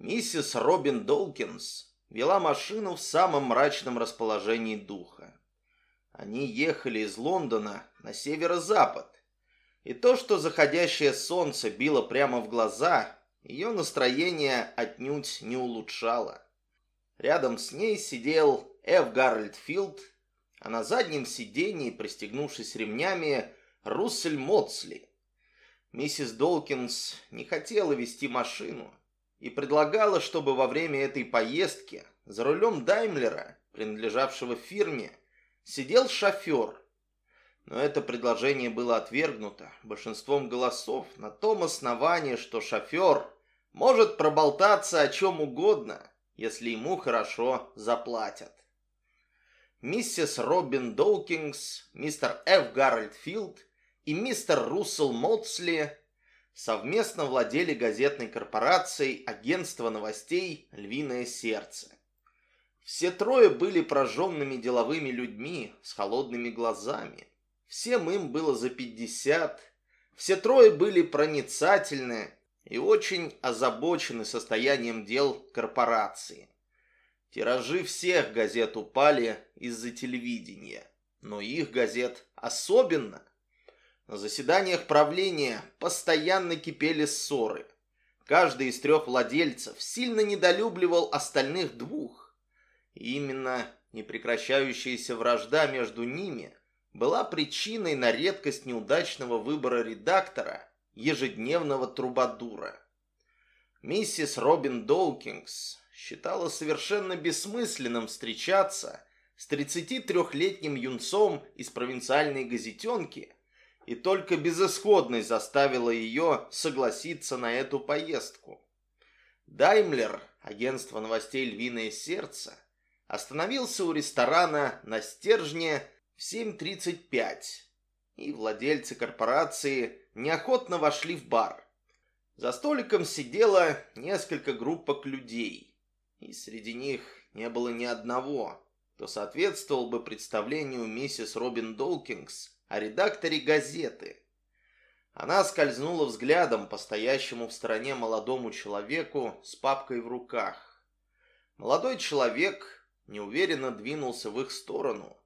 Миссис Робин Долкинс вела машину в самом мрачном расположении духа. Они ехали из Лондона на северо-запад, и то, что заходящее солнце било прямо в глаза, ее настроение отнюдь не улучшало. Рядом с ней сидел Эв Гарольд а на заднем сидении, пристегнувшись ремнями, Руссель Моцли. Миссис Доукингс не хотела вести машину и предлагала, чтобы во время этой поездки за рулем Даймлера, принадлежавшего фирме, сидел шофер. Но это предложение было отвергнуто большинством голосов на том основании, что шофер может проболтаться о чем угодно, если ему хорошо заплатят. Миссис Робин Доукингс, мистер Ф. Гарольд Филд и мистер Руссел Моцли совместно владели газетной корпорацией агентства новостей «Львиное сердце». Все трое были прожженными деловыми людьми с холодными глазами. Всем им было за пятьдесят. Все трое были проницательны и очень озабочены состоянием дел корпорации. Тиражи всех газет упали из-за телевидения, но их газет особенно. На заседаниях правления постоянно кипели ссоры. Каждый из трех владельцев сильно недолюбливал остальных двух. И именно непрекращающаяся вражда между ними была причиной на редкость неудачного выбора редактора ежедневного трубадура. Миссис Робин Доукингс считала совершенно бессмысленным встречаться с 33-летним юнцом из провинциальной газетенки, и только безысходность заставила ее согласиться на эту поездку. Даймлер, агентство новостей «Львиное сердце», остановился у ресторана на стержне в 7.35, и владельцы корпорации неохотно вошли в бар. За столиком сидело несколько группок людей и среди них не было ни одного, кто соответствовал бы представлению миссис Робин Долкингс о редакторе газеты. Она скользнула взглядом по стоящему в стороне молодому человеку с папкой в руках. Молодой человек неуверенно двинулся в их сторону,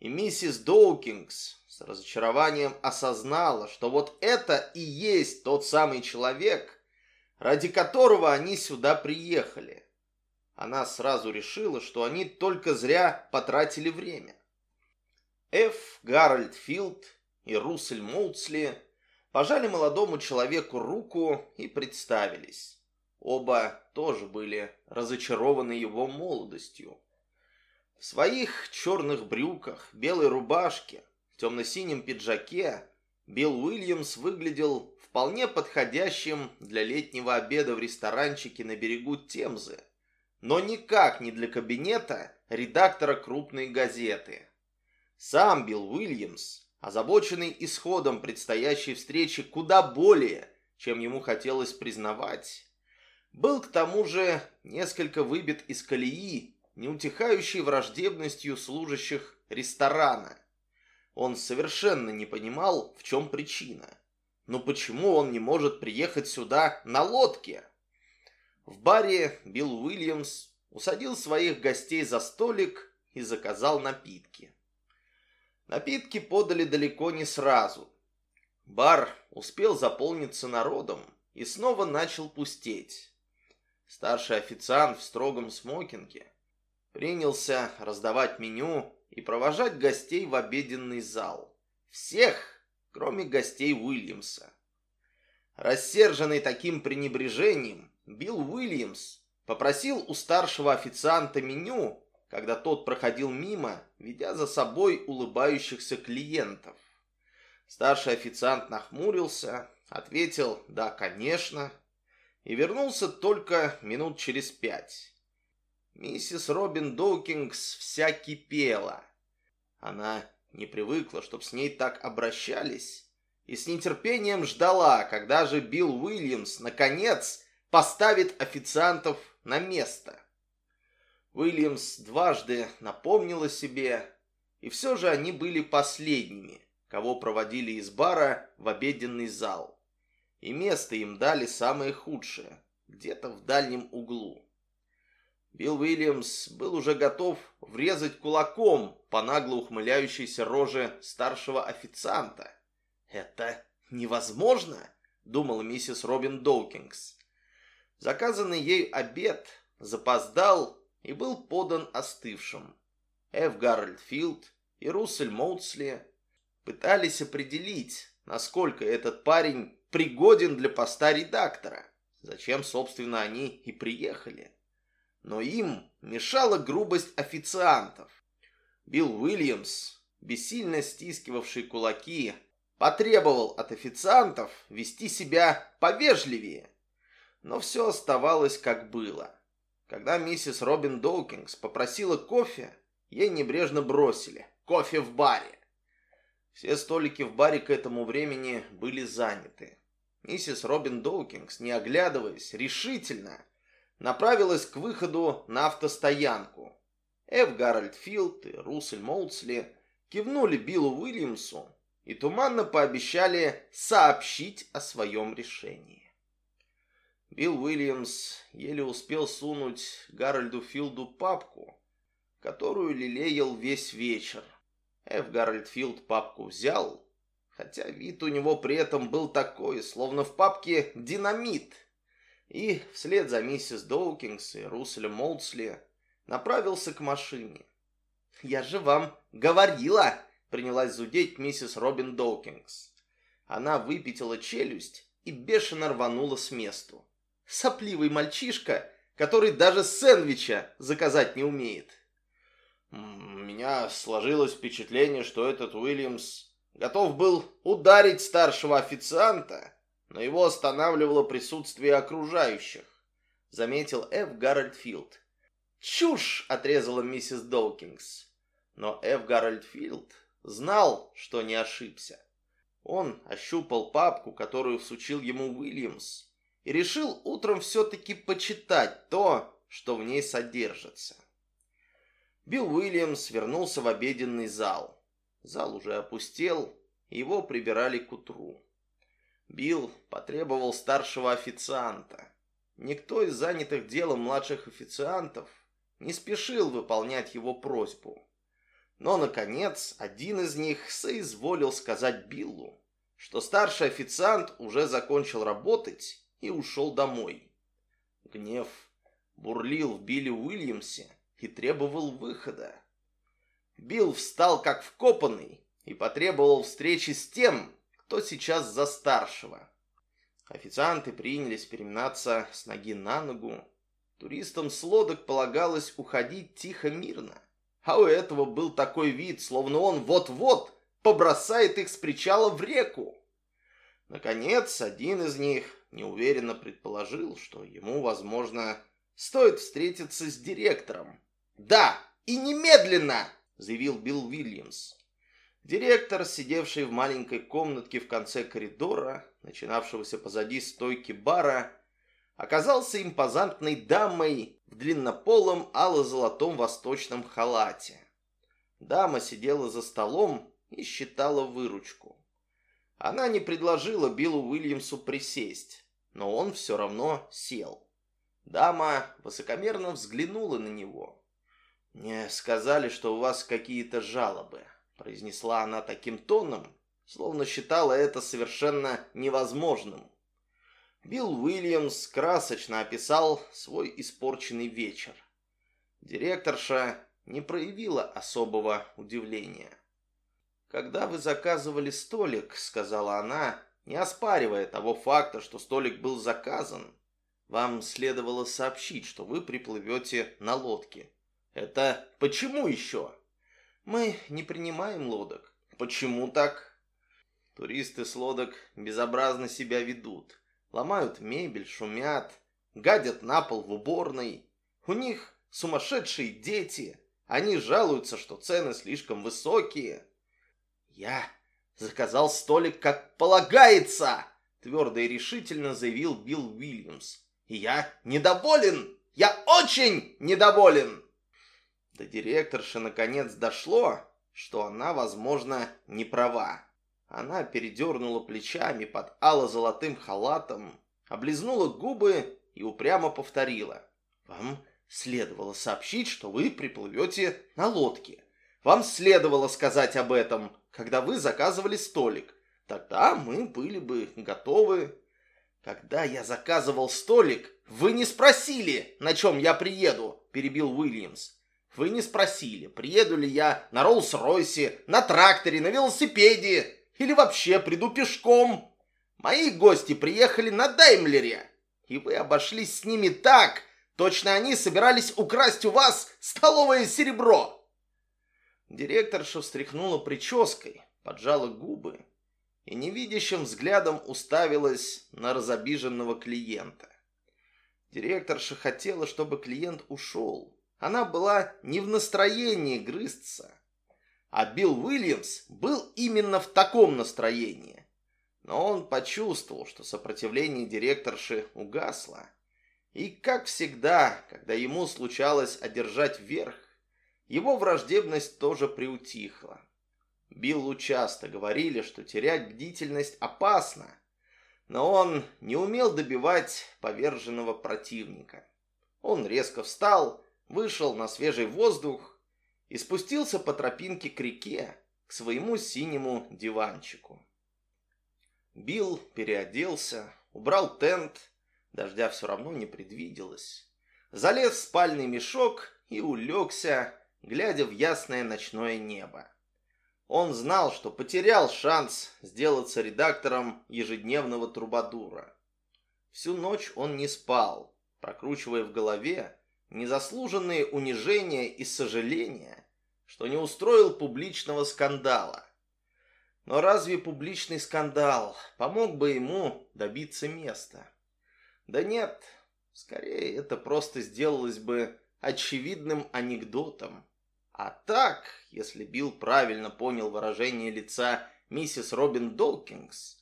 и миссис Доукингс с разочарованием осознала, что вот это и есть тот самый человек, ради которого они сюда приехали. Она сразу решила, что они только зря потратили время. Ф. Гарольд Филд и Руссель Моутсли пожали молодому человеку руку и представились. Оба тоже были разочарованы его молодостью. В своих черных брюках, белой рубашке, темно-синем пиджаке Билл Уильямс выглядел вполне подходящим для летнего обеда в ресторанчике на берегу Темзы но никак не для кабинета редактора крупной газеты. Сам Билл Уильямс, озабоченный исходом предстоящей встречи куда более, чем ему хотелось признавать, был к тому же несколько выбит из колеи неутихающей враждебностью служащих ресторана. Он совершенно не понимал, в чем причина. Но почему он не может приехать сюда на лодке? В баре Билл Уильямс усадил своих гостей за столик и заказал напитки. Напитки подали далеко не сразу. Бар успел заполниться народом и снова начал пустеть. Старший официант в строгом смокинге принялся раздавать меню и провожать гостей в обеденный зал. Всех, кроме гостей Уильямса. Рассерженный таким пренебрежением, Билл Уильямс попросил у старшего официанта меню, когда тот проходил мимо, ведя за собой улыбающихся клиентов. Старший официант нахмурился, ответил «да, конечно» и вернулся только минут через пять. Миссис Робин Доукингс вся кипела. Она не привыкла, чтобы с ней так обращались, и с нетерпением ждала, когда же Билл Уильямс, наконец, поставит официантов на место. Уильямс дважды напомнила себе, и все же они были последними, кого проводили из бара в обеденный зал. И место им дали самое худшее, где-то в дальнем углу. Билл Уильямс был уже готов врезать кулаком по нагло ухмыляющейся роже старшего официанта. «Это невозможно!» — думала миссис Робин Доукингс. Заказанный ей обед запоздал и был подан остывшим. Ф. Гарольд Филд и Руссель Моутсли пытались определить, насколько этот парень пригоден для поста редактора, зачем, собственно, они и приехали. Но им мешала грубость официантов. Билл Уильямс, бессильно стискивавший кулаки, потребовал от официантов вести себя повежливее. Но все оставалось как было. Когда миссис Робин Доукингс попросила кофе, ей небрежно бросили «кофе в баре». Все столики в баре к этому времени были заняты. Миссис Робин Доукингс, не оглядываясь, решительно направилась к выходу на автостоянку. Ф. Гарольд Филд и Руссель Моутсли кивнули Биллу Уильямсу и туманно пообещали сообщить о своем решении. Билл Уильямс еле успел сунуть Гарольду Филду папку, которую лелеял весь вечер. Эф Гарольд Филд папку взял, хотя вид у него при этом был такой, словно в папке динамит, и вслед за миссис Доукингс и Русселем Молдсли направился к машине. «Я же вам говорила!» — принялась зудеть миссис Робин Доукингс. Она выпятила челюсть и бешено рванула с месту. Сопливый мальчишка, который даже сэндвича заказать не умеет. У меня сложилось впечатление, что этот Уильямс готов был ударить старшего официанта, но его останавливало присутствие окружающих, заметил Ф. Гарольд Филд. «Чушь!» — отрезала миссис Доукингс. Но Ф. Гарольд Филд знал, что не ошибся. Он ощупал папку, которую всучил ему Уильямс, и решил утром все-таки почитать то, что в ней содержится. Билл Уильямс вернулся в обеденный зал. Зал уже опустел, его прибирали к утру. Билл потребовал старшего официанта. Никто из занятых делом младших официантов не спешил выполнять его просьбу. Но, наконец, один из них соизволил сказать Биллу, что старший официант уже закончил работать и ушел домой. Гнев бурлил в Билли Уильямсе и требовал выхода. Билл встал как вкопанный и потребовал встречи с тем, кто сейчас за старшего. Официанты принялись переминаться с ноги на ногу. Туристам с лодок полагалось уходить тихо-мирно. А у этого был такой вид, словно он вот-вот побросает их с причала в реку. Наконец, один из них неуверенно предположил, что ему, возможно, стоит встретиться с директором. «Да, и немедленно!» — заявил Билл Уильямс. Директор, сидевший в маленькой комнатке в конце коридора, начинавшегося позади стойки бара, оказался импозантной дамой в длиннополом ало-золотом восточном халате. Дама сидела за столом и считала выручку. Она не предложила Биллу Уильямсу присесть, но он все равно сел. Дама высокомерно взглянула на него. «Мне сказали, что у вас какие-то жалобы», — произнесла она таким тоном, словно считала это совершенно невозможным. Билл Уильямс красочно описал свой испорченный вечер. Директорша не проявила особого удивления. «Когда вы заказывали столик», — сказала она, не оспаривая того факта, что столик был заказан, «вам следовало сообщить, что вы приплывете на лодке». «Это почему еще?» «Мы не принимаем лодок». «Почему так?» Туристы с лодок безобразно себя ведут. Ломают мебель, шумят, гадят на пол в уборной. У них сумасшедшие дети. Они жалуются, что цены слишком высокие. «Я заказал столик, как полагается!» Твердо и решительно заявил Билл Уильямс. «И я недоволен! Я очень недоволен!» До директорши наконец дошло, что она, возможно, не права. Она передернула плечами под ало-золотым халатом, облизнула губы и упрямо повторила. «Вам следовало сообщить, что вы приплывете на лодке. Вам следовало сказать об этом, когда вы заказывали столик. Тогда мы были бы готовы. Когда я заказывал столик, вы не спросили, на чем я приеду, перебил Уильямс. Вы не спросили, приеду ли я на Роллс-Ройсе, на тракторе, на велосипеде или вообще приду пешком. Мои гости приехали на Даймлере, и вы обошлись с ними так, точно они собирались украсть у вас столовое серебро. Директорша встряхнула прической, поджала губы и невидящим взглядом уставилась на разобиженного клиента. Директорша хотела, чтобы клиент ушел. Она была не в настроении грызться. А Билл Уильямс был именно в таком настроении. Но он почувствовал, что сопротивление директорши угасло. И, как всегда, когда ему случалось одержать верх, его враждебность тоже приутихла. Биллу часто говорили, что терять бдительность опасно, но он не умел добивать поверженного противника. Он резко встал, вышел на свежий воздух и спустился по тропинке к реке, к своему синему диванчику. Билл переоделся, убрал тент, дождя все равно не предвиделось, залез в спальный мешок и улегся, глядя в ясное ночное небо. Он знал, что потерял шанс сделаться редактором ежедневного трубадура. Всю ночь он не спал, прокручивая в голове незаслуженные унижения и сожаления, что не устроил публичного скандала. Но разве публичный скандал помог бы ему добиться места? Да нет, скорее это просто сделалось бы очевидным анекдотом. А так, если Билл правильно понял выражение лица миссис Робин Долкингс,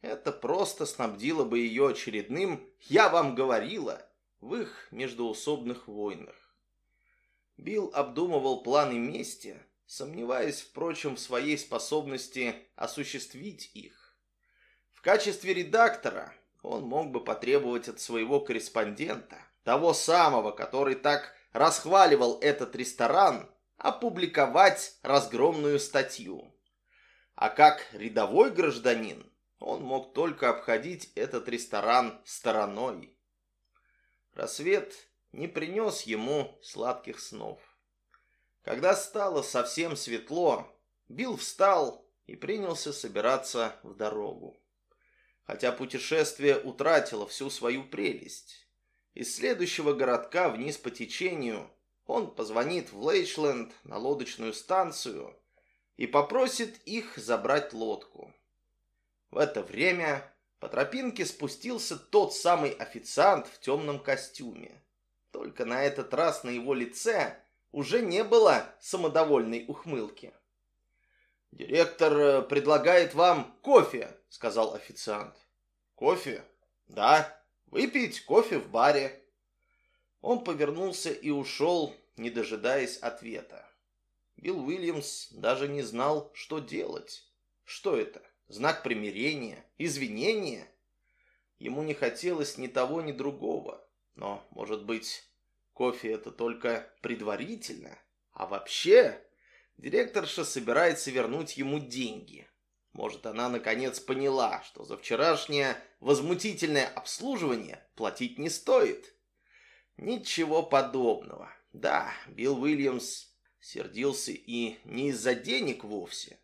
это просто снабдило бы ее очередным «я вам говорила» в их междуусобных войнах. Билл обдумывал планы мести, сомневаясь, впрочем, в своей способности осуществить их. В качестве редактора он мог бы потребовать от своего корреспондента, того самого, который так расхваливал этот ресторан, опубликовать разгромную статью. А как рядовой гражданин, он мог только обходить этот ресторан стороной. Рассвет не принес ему сладких снов. Когда стало совсем светло, Билл встал и принялся собираться в дорогу. Хотя путешествие утратило всю свою прелесть. Из следующего городка вниз по течению он позвонит в Лейчленд на лодочную станцию и попросит их забрать лодку. В это время по тропинке спустился тот самый официант в темном костюме. Только на этот раз на его лице уже не было самодовольной ухмылки. «Директор э, предлагает вам кофе», — сказал официант. «Кофе? Да. Выпить кофе в баре. Он повернулся и ушел, не дожидаясь ответа. Билл Уильямс даже не знал, что делать. Что это? Знак примирения? Извинения? Ему не хотелось ни того, ни другого. Но, может быть, кофе это только предварительно? А вообще, директорша собирается вернуть ему деньги. Может, она наконец поняла, что за вчерашнее возмутительное обслуживание платить не стоит. Ничего подобного. Да, Билл Уильямс сердился и не из-за денег вовсе.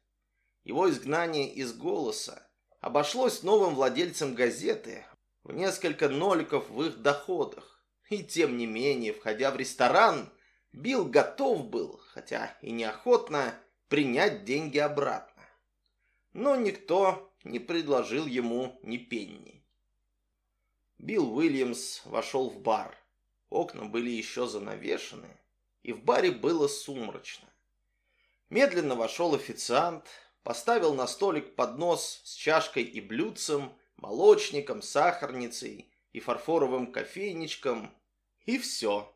Его изгнание из голоса обошлось новым владельцам газеты в несколько ноликов в их доходах. И тем не менее, входя в ресторан, Билл готов был, хотя и неохотно, принять деньги обратно. Но никто не предложил ему ни пенни. Билл Уильямс вошел в бар. Окна были еще занавешены, и в баре было сумрачно. Медленно вошел официант, поставил на столик поднос с чашкой и блюдцем, молочником, сахарницей и фарфоровым кофейничком, и все.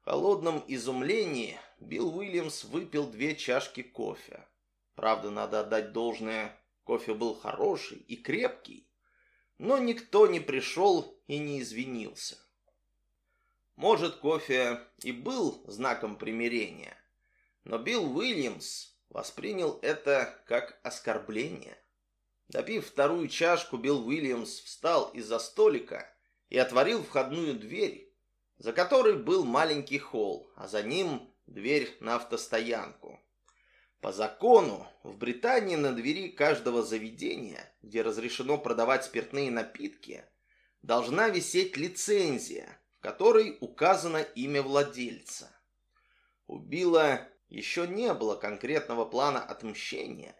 В холодном изумлении Билл Уильямс выпил две чашки кофе. Правда, надо отдать должное, кофе был хороший и крепкий. но никто не пришел и не извинился. Может, кофе и был знаком примирения, но Билл Уильямс воспринял это как оскорбление. Допив вторую чашку, Билл Уильямс встал из-за столика и отворил входную дверь, за которой был маленький холл, а за ним дверь на автостоянку. По закону, в Британии на двери каждого заведения, где разрешено продавать спиртные напитки, должна висеть лицензия, в которой указано имя владельца. У Билла еще не было конкретного плана отмщения,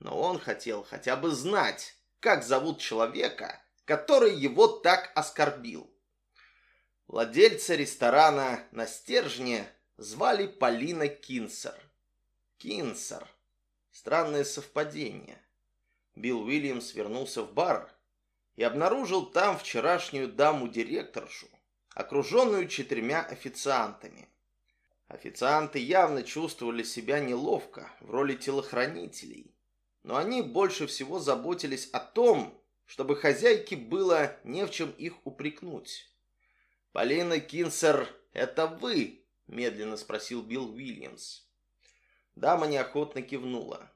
но он хотел хотя бы знать, как зовут человека, который его так оскорбил. Владельца ресторана на стержне звали Полина Кинсер. Кинсер. Странное совпадение. Билл Уильямс вернулся в бар и обнаружил там вчерашнюю даму-директоршу, окруженную четырьмя официантами. Официанты явно чувствовали себя неловко в роли телохранителей, но они больше всего заботились о том, чтобы хозяйке было не в чем их упрекнуть. «Полина Кинсер, это вы?» – медленно спросил Билл Уильямс. Дама неохотно кивнула.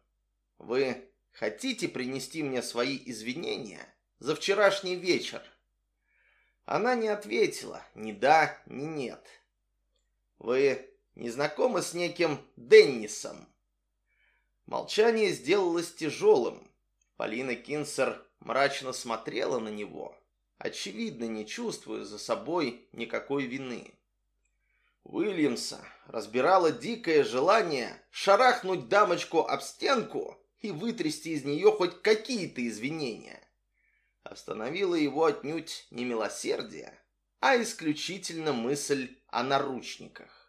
«Вы хотите принести мне свои извинения за вчерашний вечер?» Она не ответила ни да, ни нет. «Вы не знакомы с неким Деннисом?» Молчание сделалось тяжелым. Полина Кинсер мрачно смотрела на него, очевидно, не чувствуя за собой никакой вины. Уильямса разбирало дикое желание шарахнуть дамочку об стенку и вытрясти из нее хоть какие-то извинения. Остановило его отнюдь не милосердие, а исключительно мысль о наручниках.